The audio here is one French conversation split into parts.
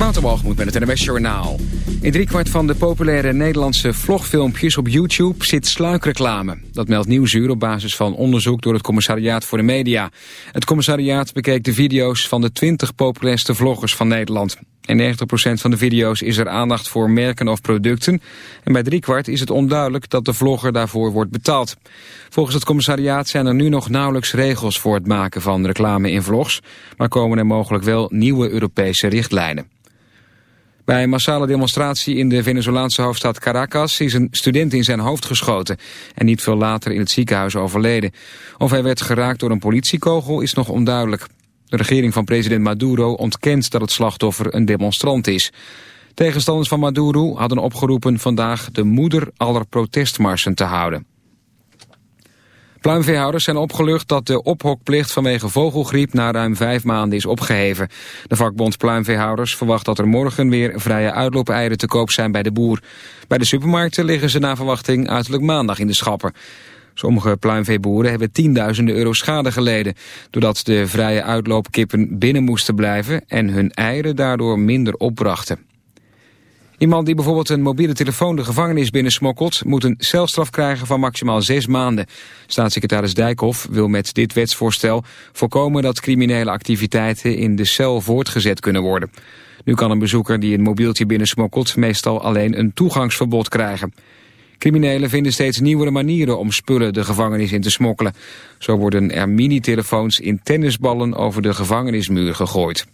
Waterwalgemoed met het NWS Journaal. In driekwart van de populaire Nederlandse vlogfilmpjes op YouTube zit sluikreclame. Dat meldt Nieuwsuur op basis van onderzoek door het Commissariaat voor de Media. Het commissariaat bekeek de video's van de 20 populairste vloggers van Nederland. In 90% van de video's is er aandacht voor merken of producten. En bij driekwart is het onduidelijk dat de vlogger daarvoor wordt betaald. Volgens het commissariaat zijn er nu nog nauwelijks regels voor het maken van reclame in vlogs. Maar komen er mogelijk wel nieuwe Europese richtlijnen. Bij een massale demonstratie in de Venezolaanse hoofdstad Caracas is een student in zijn hoofd geschoten en niet veel later in het ziekenhuis overleden. Of hij werd geraakt door een politiekogel is nog onduidelijk. De regering van president Maduro ontkent dat het slachtoffer een demonstrant is. Tegenstanders van Maduro hadden opgeroepen vandaag de moeder aller protestmarsen te houden. Pluimveehouders zijn opgelucht dat de ophokplicht vanwege vogelgriep na ruim vijf maanden is opgeheven. De vakbond Pluimveehouders verwacht dat er morgen weer vrije uitloopeieren te koop zijn bij de boer. Bij de supermarkten liggen ze na verwachting uiterlijk maandag in de schappen. Sommige pluimveeboeren hebben tienduizenden euro schade geleden... doordat de vrije uitloopkippen binnen moesten blijven... en hun eieren daardoor minder opbrachten. Iemand die bijvoorbeeld een mobiele telefoon de gevangenis binnensmokkelt... moet een celstraf krijgen van maximaal zes maanden. Staatssecretaris Dijkhoff wil met dit wetsvoorstel... voorkomen dat criminele activiteiten in de cel voortgezet kunnen worden. Nu kan een bezoeker die een mobieltje binnensmokkelt... meestal alleen een toegangsverbod krijgen. Criminelen vinden steeds nieuwere manieren om spullen de gevangenis in te smokkelen. Zo worden er mini-telefoons in tennisballen over de gevangenismuur gegooid.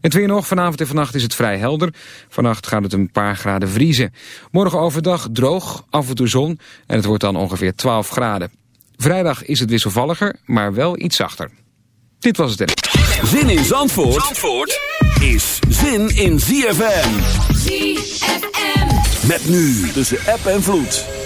Het weer nog, vanavond en vannacht is het vrij helder. Vannacht gaat het een paar graden vriezen. Morgen overdag droog, af en toe zon en het wordt dan ongeveer 12 graden. Vrijdag is het wisselvalliger, maar wel iets zachter. Dit was het. Zin in Zandvoort, Zandvoort is zin in ZFM. ZFM. Met nu tussen app en vloed.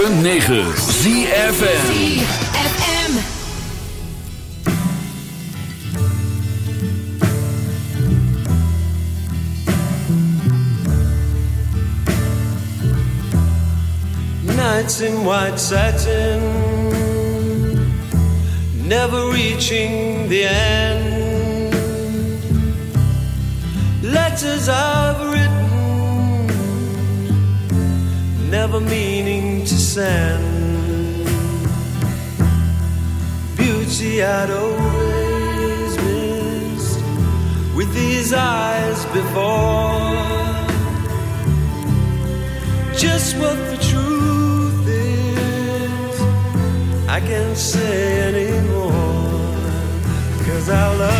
106.9 ZFM. Nights in white satin, never reaching the end. Letters I've written never meaning to send. Beauty I'd always missed with these eyes before. Just what the truth is, I can't say anymore. Cause I love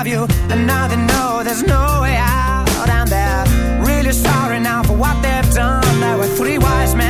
love you And now they know there's no way out. And they're really sorry now for what they've done. There were three wise men.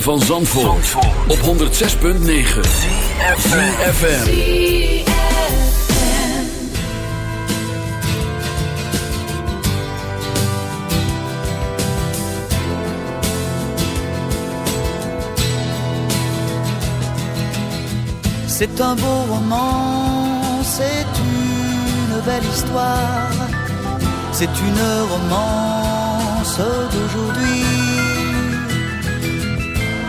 van Zandvoort, Zandvoort. op 106.9 CFFM C'est un beau roman, c'est une belle histoire, c'est une romance d'aujourd'hui.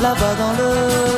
là-bas dans le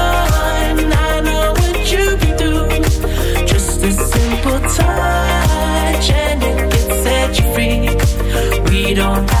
don't